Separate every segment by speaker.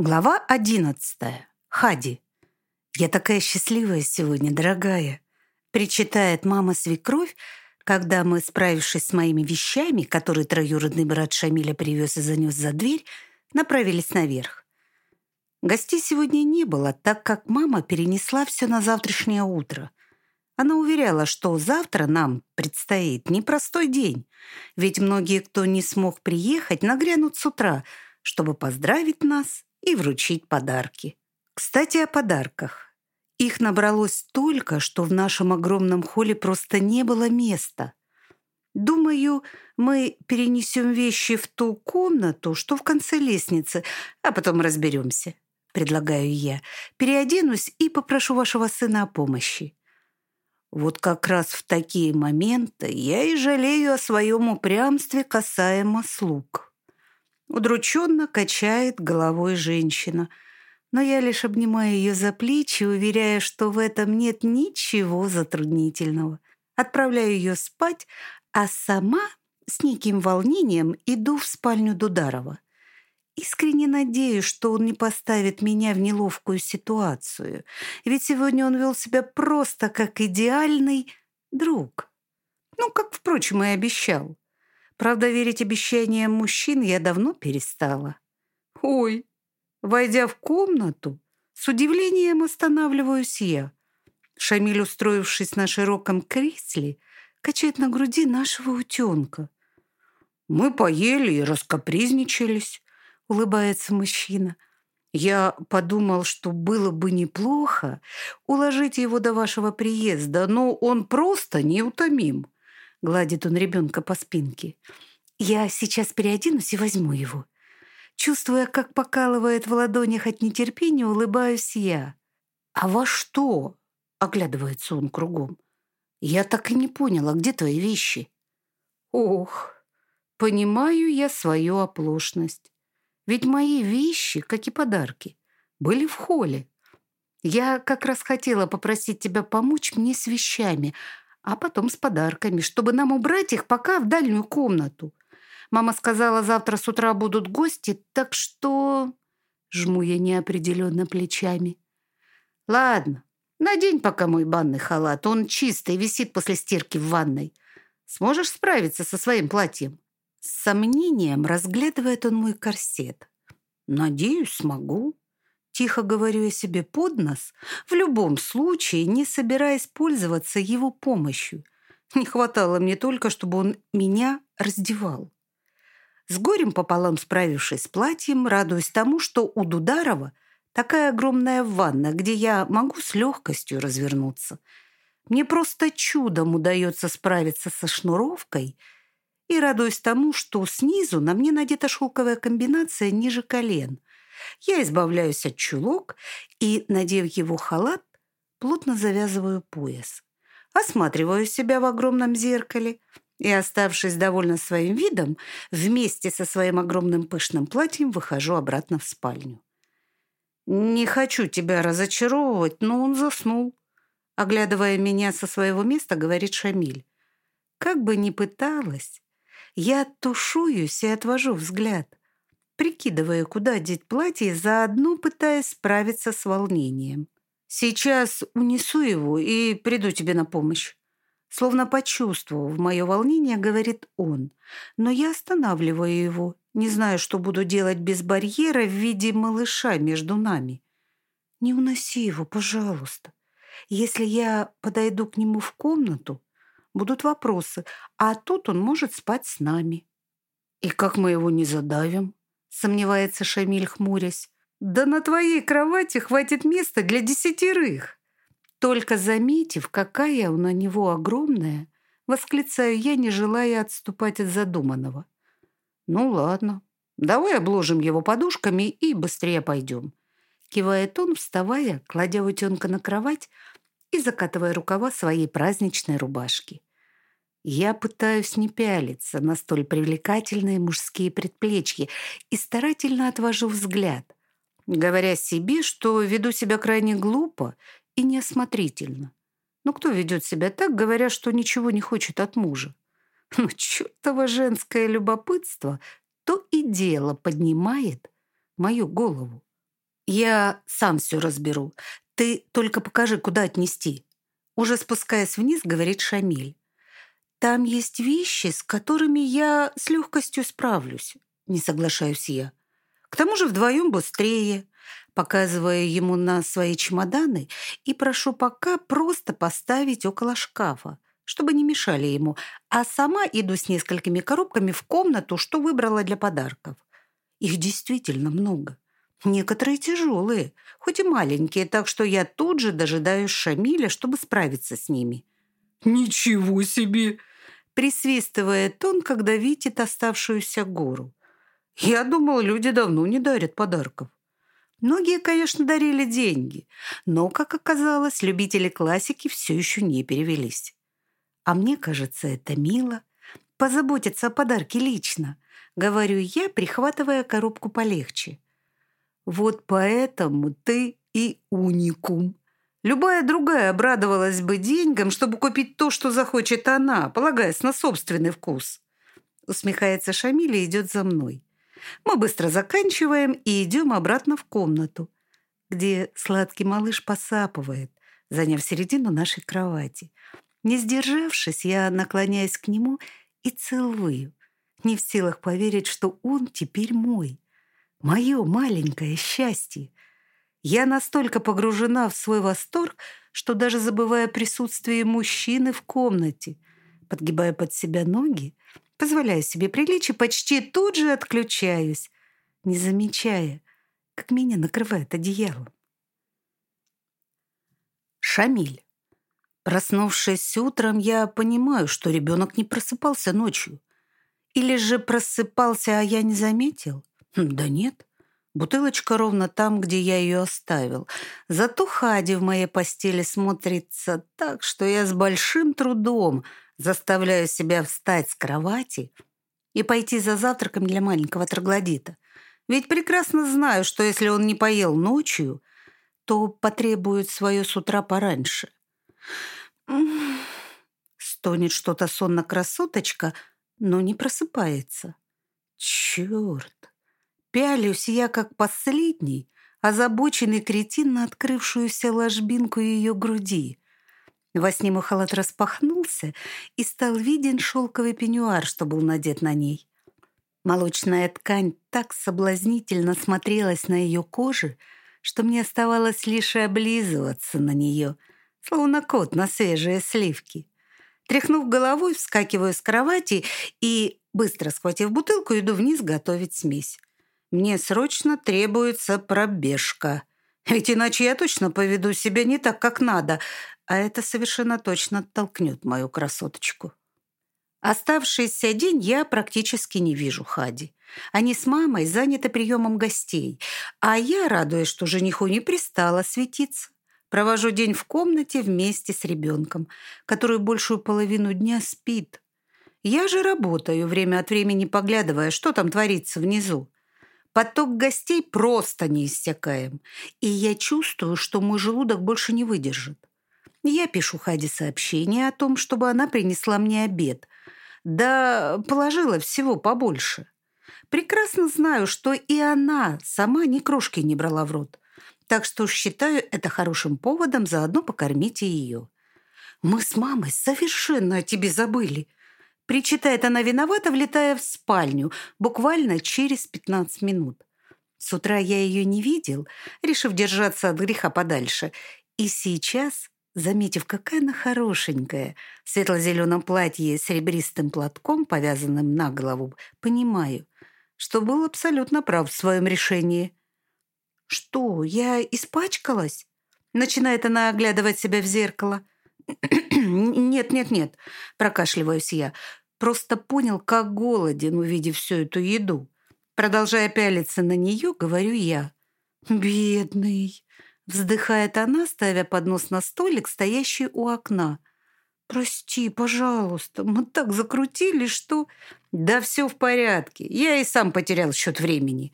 Speaker 1: Глава одиннадцатая. Хади. «Я такая счастливая сегодня, дорогая», — причитает мама-свекровь, когда мы, справившись с моими вещами, которые троюродный брат Шамиля привез и занес за дверь, направились наверх. Гостей сегодня не было, так как мама перенесла все на завтрашнее утро. Она уверяла, что завтра нам предстоит непростой день, ведь многие, кто не смог приехать, нагрянут с утра, чтобы поздравить нас и вручить подарки. Кстати, о подарках. Их набралось столько, что в нашем огромном холле просто не было места. Думаю, мы перенесем вещи в ту комнату, что в конце лестницы, а потом разберемся, предлагаю я. Переоденусь и попрошу вашего сына о помощи. Вот как раз в такие моменты я и жалею о своем упрямстве касаемо слуг. Удрученно качает головой женщина. Но я лишь обнимаю ее за плечи, уверяя, что в этом нет ничего затруднительного. Отправляю ее спать, а сама с неким волнением иду в спальню Дударова. Искренне надеюсь, что он не поставит меня в неловкую ситуацию, ведь сегодня он вел себя просто как идеальный друг. Ну, как, впрочем, и обещал. Правда, верить обещаниям мужчин я давно перестала. Ой, войдя в комнату, с удивлением останавливаюсь я. Шамиль, устроившись на широком кресле, качает на груди нашего утенка. «Мы поели и раскопризничались», — улыбается мужчина. «Я подумал, что было бы неплохо уложить его до вашего приезда, но он просто неутомим. Гладит он ребенка по спинке. Я сейчас переоденусь и возьму его. Чувствуя, как покалывает в ладонях от нетерпения, улыбаюсь я. «А во что?» — оглядывается он кругом. «Я так и не поняла, где твои вещи?» «Ох, понимаю я свою оплошность. Ведь мои вещи, как и подарки, были в холле. Я как раз хотела попросить тебя помочь мне с вещами, а потом с подарками, чтобы нам убрать их пока в дальнюю комнату. Мама сказала, завтра с утра будут гости, так что...» Жму я неопределенно плечами. «Ладно, надень пока мой банный халат. Он чистый, висит после стирки в ванной. Сможешь справиться со своим платьем?» С сомнением разглядывает он мой корсет. «Надеюсь, смогу». Тихо говорю я себе под нос, в любом случае не собираясь пользоваться его помощью. Не хватало мне только, чтобы он меня раздевал. С горем пополам справившись с платьем, радуюсь тому, что у Дударова такая огромная ванна, где я могу с легкостью развернуться. Мне просто чудом удается справиться со шнуровкой и радуюсь тому, что снизу на мне надета шелковая комбинация ниже колен – я избавляюсь от чулок и, надев его халат, плотно завязываю пояс. Осматриваю себя в огромном зеркале и, оставшись довольна своим видом, вместе со своим огромным пышным платьем выхожу обратно в спальню. «Не хочу тебя разочаровывать, но он заснул», оглядывая меня со своего места, говорит Шамиль. Как бы ни пыталась, я тушуюсь и отвожу взгляд прикидывая, куда деть платье, заодно пытаясь справиться с волнением. «Сейчас унесу его и приду тебе на помощь». Словно почувствовав мое волнение, говорит он. Но я останавливаю его, не знаю, что буду делать без барьера в виде малыша между нами. «Не уноси его, пожалуйста. Если я подойду к нему в комнату, будут вопросы, а тут он может спать с нами». «И как мы его не задавим?» Сомневается Шамиль, хмурясь. «Да на твоей кровати хватит места для десятерых!» Только заметив, какая на него огромная, восклицаю я, не желая отступать от задуманного. «Ну ладно, давай обложим его подушками и быстрее пойдем». Кивает он, вставая, кладя утенка на кровать и закатывая рукава своей праздничной рубашки. Я пытаюсь не пялиться на столь привлекательные мужские предплечья и старательно отвожу взгляд, говоря себе, что веду себя крайне глупо и неосмотрительно. Но кто ведет себя так, говоря, что ничего не хочет от мужа? Но чертово женское любопытство то и дело поднимает мою голову. «Я сам все разберу. Ты только покажи, куда отнести». Уже спускаясь вниз, говорит Шамиль. «Там есть вещи, с которыми я с легкостью справлюсь», — не соглашаюсь я. «К тому же вдвоем быстрее». Показываю ему на свои чемоданы и прошу пока просто поставить около шкафа, чтобы не мешали ему, а сама иду с несколькими коробками в комнату, что выбрала для подарков. Их действительно много. Некоторые тяжелые, хоть и маленькие, так что я тут же дожидаюсь Шамиля, чтобы справиться с ними.
Speaker 2: «Ничего себе!»
Speaker 1: Присвистывает он, когда видит оставшуюся гору. «Я думал, люди давно не дарят подарков». Многие, конечно, дарили деньги, но, как оказалось, любители классики все еще не перевелись. А мне кажется, это мило. Позаботиться о подарке лично, говорю я, прихватывая коробку полегче. Вот поэтому ты и уникум. Любая другая обрадовалась бы деньгам, чтобы купить то, что захочет она, полагаясь на собственный вкус. Усмехается Шамиль и идет за мной. Мы быстро заканчиваем и идем обратно в комнату, где сладкий малыш посапывает, заняв середину нашей кровати. Не сдержавшись, я наклоняюсь к нему и целую, не в силах поверить, что он теперь мой. Мое маленькое счастье. Я настолько погружена в свой восторг, что даже забывая присутствие мужчины в комнате, подгибая под себя ноги, позволяю себе приличие, почти тут же отключаюсь, не замечая, как меня накрывает одеялом. Шамиль. Проснувшись утром, я понимаю, что ребенок не просыпался ночью. Или же просыпался, а я не заметил. Хм, да нет. Бутылочка ровно там, где я ее оставил. Зато Хади в моей постели смотрится так, что я с большим трудом заставляю себя встать с кровати и пойти за завтраком для маленького троглодита. Ведь прекрасно знаю, что если он не поел ночью, то потребует свое с утра пораньше. Стонет что-то сонно красоточка, но не просыпается. Черт! Пялюсь я, как последний, озабоченный кретин на открывшуюся ложбинку ее груди. Во сне мой халат распахнулся, и стал виден шелковый пеньюар, что был надет на ней. Молочная ткань так соблазнительно смотрелась на ее коже, что мне оставалось лишь облизываться на нее, словно кот на свежие сливки. Тряхнув головой, вскакиваю с кровати и, быстро схватив бутылку, иду вниз готовить смесь. Мне срочно требуется пробежка. Ведь иначе я точно поведу себя не так, как надо, а это совершенно точно толкнет мою красоточку. Оставшийся день я практически не вижу Хади. Они с мамой заняты приемом гостей, а я, радуясь, что жениху не пристала светиться, провожу день в комнате вместе с ребенком, который большую половину дня спит. Я же работаю, время от времени поглядывая, что там творится внизу. Поток гостей просто неиссякаем, и я чувствую, что мой желудок больше не выдержит. Я пишу Хаде сообщение о том, чтобы она принесла мне обед. Да положила всего побольше. Прекрасно знаю, что и она сама ни крошки не брала в рот. Так что считаю это хорошим поводом заодно покормить и ее. Мы с мамой совершенно о тебе забыли. Причитает она виновата, влетая в спальню, буквально через 15 минут. С утра я ее не видел, решив держаться от греха подальше. И сейчас, заметив, какая она хорошенькая, в светло-зеленом платье с серебристым платком, повязанным на голову, понимаю, что был абсолютно прав в своем решении. «Что, я испачкалась?» Начинает она оглядывать себя в зеркало. «Нет, нет, нет», – прокашливаюсь я. Просто понял, как голоден, увидев всю эту еду. Продолжая пялиться на нее, говорю я. «Бедный!» – вздыхает она, ставя поднос на столик, стоящий у окна. «Прости, пожалуйста, мы так закрутили, что...» «Да все в порядке, я и сам потерял счет времени».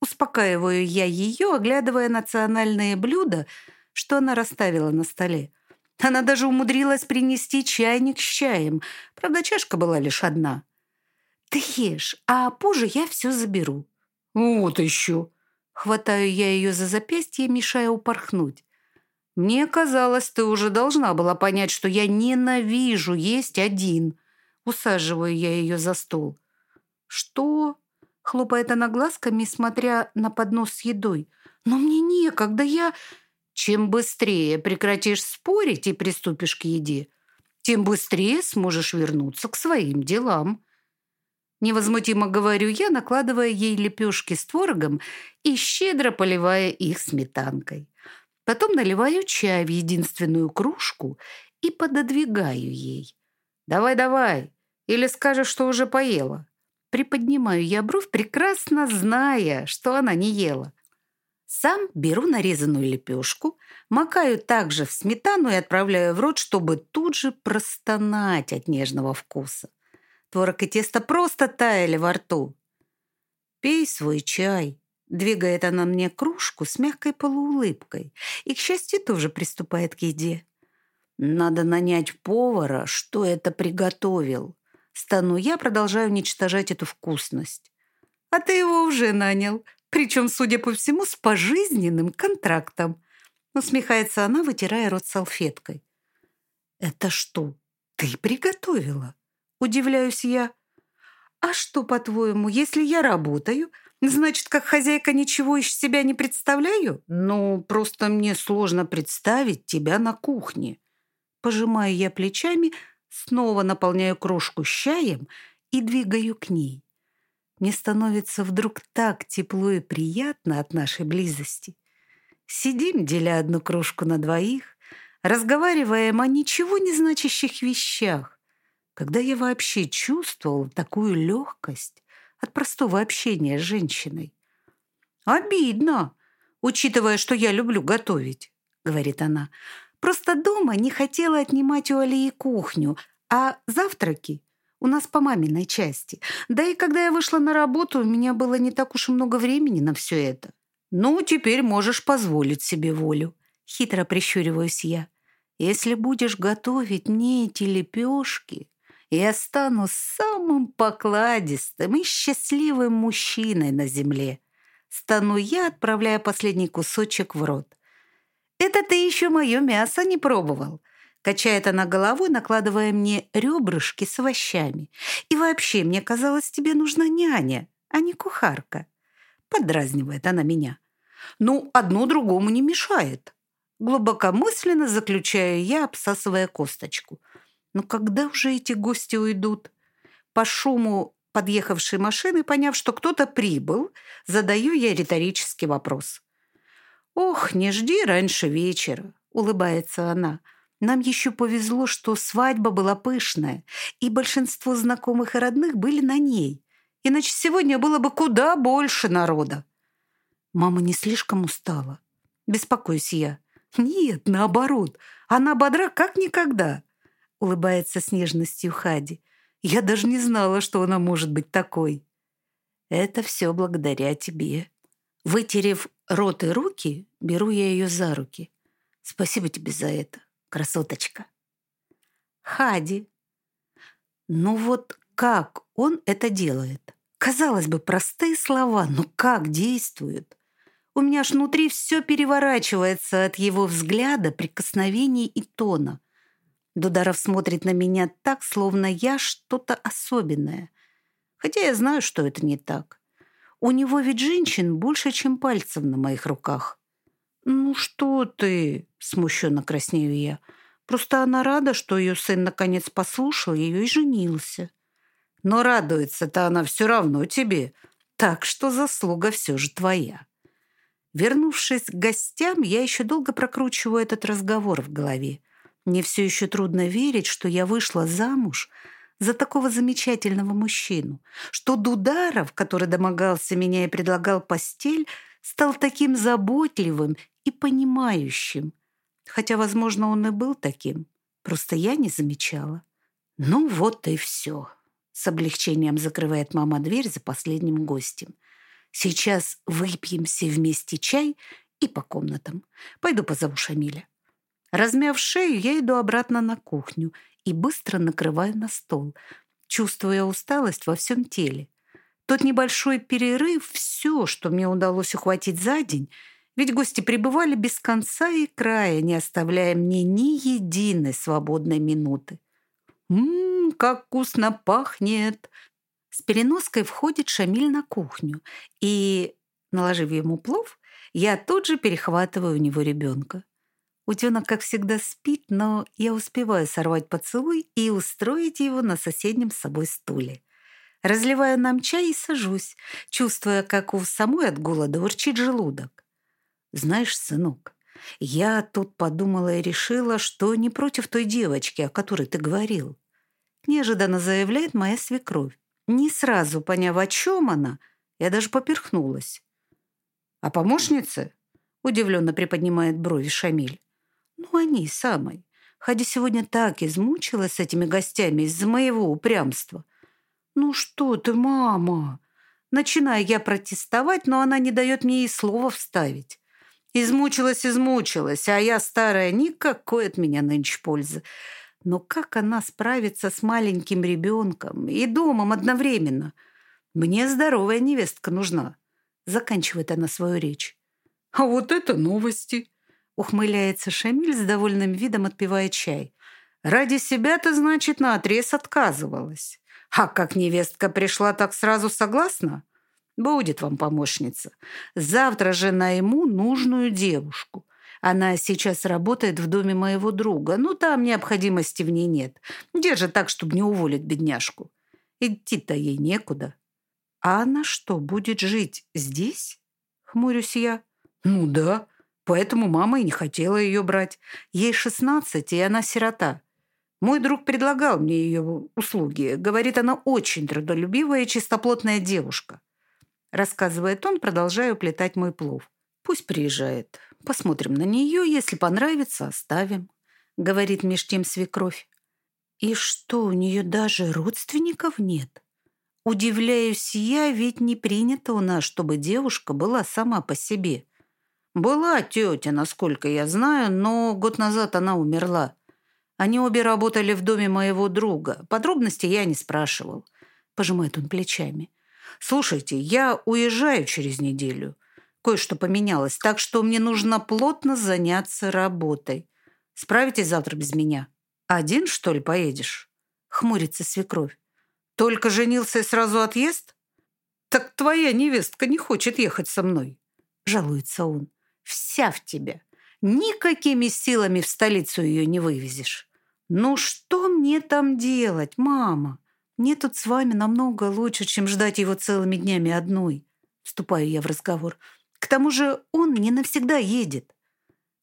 Speaker 1: Успокаиваю я ее, оглядывая национальные блюда, что она расставила на столе. Она даже умудрилась принести чайник с чаем. Правда, чашка была лишь одна. «Ты ешь, а позже я все заберу».
Speaker 2: «Вот еще.
Speaker 1: Хватаю я ее за запястье, мешая упорхнуть. Мне казалось, ты уже должна была понять, что я ненавижу есть один. Усаживаю я ее за стол. Что? Хлопает она глазками, смотря на поднос с едой. Но мне некогда, я... Чем быстрее прекратишь спорить и приступишь к еде, тем быстрее сможешь вернуться к своим делам. Невозмутимо говорю я, накладывая ей лепешки с творогом и щедро поливая их сметанкой. Потом наливаю чай в единственную кружку и пододвигаю ей. «Давай-давай, или скажешь, что уже поела?» Приподнимаю я бровь, прекрасно зная, что она не ела. Сам беру нарезанную лепешку, макаю также в сметану и отправляю в рот, чтобы тут же простонать от нежного вкуса. Творог и тесто просто таяли во рту. «Пей свой чай», — двигает она мне кружку с мягкой полуулыбкой и, к счастью, тоже приступает к еде. «Надо нанять повара, что это приготовил». Стану я, продолжаю уничтожать эту вкусность. «А ты его уже нанял», причем, судя по всему, с пожизненным контрактом. Усмехается она, вытирая рот салфеткой. «Это что, ты приготовила?» Удивляюсь я. «А что, по-твоему, если я работаю, значит, как хозяйка ничего из себя не представляю? Ну, просто мне сложно представить тебя на кухне». Пожимаю я плечами, снова наполняю кружку с чаем и двигаю к ней. Мне становится вдруг так тепло и приятно от нашей близости. Сидим, деля одну кружку на двоих, разговариваем о ничего не значащих вещах. Когда я вообще чувствовал такую легкость от простого общения с женщиной? «Обидно, учитывая, что я люблю готовить», — говорит она. «Просто дома не хотела отнимать у Алии кухню, а завтраки у нас по маминой части. Да и когда я вышла на работу, у меня было не так уж и много времени на все это. Ну, теперь можешь позволить себе волю. Хитро прищуриваюсь я. Если будешь готовить мне эти лепешки, я стану самым покладистым и счастливым мужчиной на земле. Стану я, отправляя последний кусочек в рот. Это ты еще мое мясо не пробовал. Качает она головой, накладывая мне ребрышки с овощами. И вообще, мне казалось, тебе нужна няня, а не кухарка. Подразнивает она меня. Ну, одно другому не мешает. Глубокомысленно заключаю я, обсасывая косточку. Но когда уже эти гости уйдут? По шуму подъехавшей машины, поняв, что кто-то прибыл, задаю я риторический вопрос. «Ох, не жди раньше вечера», — улыбается она. Нам еще повезло, что свадьба была пышная, и большинство знакомых и родных были на ней. Иначе сегодня было бы куда больше народа. Мама не слишком устала. Беспокоюсь я. Нет, наоборот. Она бодра как никогда. Улыбается с нежностью Хади. Я даже не знала, что она может быть такой. Это все благодаря тебе. Вытерев рот и руки, беру я ее за руки. Спасибо тебе за это красоточка. Хади. Ну вот как он это делает? Казалось бы, простые слова, но как действуют? У меня аж внутри все переворачивается от его взгляда, прикосновений и тона. Дударов смотрит на меня так, словно я что-то особенное. Хотя я знаю, что это не так. У него ведь женщин больше, чем пальцев на моих руках. «Ну что ты?» – смущенно краснею я. «Просто она рада, что ее сын наконец послушал ее и женился». «Но радуется-то она все равно тебе, так что заслуга все же твоя». Вернувшись к гостям, я еще долго прокручиваю этот разговор в голове. Мне все еще трудно верить, что я вышла замуж за такого замечательного мужчину, что Дударов, который домогался меня и предлагал постель, стал таким заботливым и понимающим. Хотя, возможно, он и был таким. Просто я не замечала. Ну вот и все. С облегчением закрывает мама дверь за последним гостем. Сейчас выпьемся вместе чай и по комнатам. Пойду позову Шамиля. Размяв шею, я иду обратно на кухню и быстро накрываю на стол, чувствуя усталость во всем теле. Тот небольшой перерыв — все, что мне удалось ухватить за день, ведь гости пребывали без конца и края, не оставляя мне ни единой свободной минуты. «Ммм, как вкусно пахнет!» С переноской входит Шамиль на кухню, и, наложив ему плов, я тут же перехватываю у него ребенка. Утенок, как всегда, спит, но я успеваю сорвать поцелуй и устроить его на соседнем с собой стуле. Разливаю нам чай и сажусь, чувствуя, как у самой от голода урчит желудок. Знаешь, сынок, я тут подумала и решила, что не против той девочки, о которой ты говорил. Неожиданно заявляет моя свекровь. Не сразу поняв, о чем она, я даже поперхнулась. «А помощницы?» — удивленно приподнимает брови Шамиль. «Ну, они самой. Хади сегодня так измучилась с этими гостями из-за моего упрямства. Ну что ты, мама?» Начинаю я протестовать, но она не дает мне и слова вставить. Измучилась, измучилась, а я старая, никакой от меня нынче пользы. Но как она справится с маленьким ребенком и домом одновременно? Мне здоровая невестка нужна. Заканчивает она свою речь.
Speaker 2: А вот это новости.
Speaker 1: Ухмыляется Шамиль с довольным видом, отпивая чай. Ради себя-то, значит, наотрез отказывалась. А как невестка пришла, так сразу согласна? Будет вам помощница. Завтра же найму нужную девушку. Она сейчас работает в доме моего друга. Ну, там необходимости в ней нет. Держит так, чтобы не уволить бедняжку. Идти-то ей некуда. А она что, будет жить здесь? Хмурюсь я. Ну да, поэтому мама и не хотела ее брать. Ей шестнадцать, и она сирота. Мой друг предлагал мне ее услуги. Говорит, она очень трудолюбивая и чистоплотная девушка. Рассказывает он, продолжая уплетать мой плов. Пусть приезжает. Посмотрим на нее, если понравится, оставим», — говорит меж тем свекровь. «И что, у нее даже родственников нет?» Удивляюсь я, ведь не принято у нас, чтобы девушка была сама по себе. Была тетя, насколько я знаю, но год назад она умерла. Они обе работали в доме моего друга. Подробности я не спрашивал. Пожимает он плечами. Слушайте, я уезжаю через неделю кое-что поменялось, так что мне нужно плотно заняться работой. Справитесь завтра без меня? Один, что ли, поедешь?» Хмурится свекровь. «Только женился и сразу отъезд?» «Так твоя невестка не хочет ехать со мной», жалуется он. «Вся в тебя. Никакими силами в столицу ее не вывезешь». «Ну что мне там делать, мама? Мне тут с вами намного лучше, чем ждать его целыми днями одной». Вступаю я в разговор. К тому же он не навсегда едет.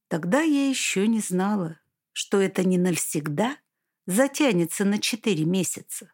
Speaker 1: Тогда я еще не знала, что это не навсегда затянется на четыре месяца.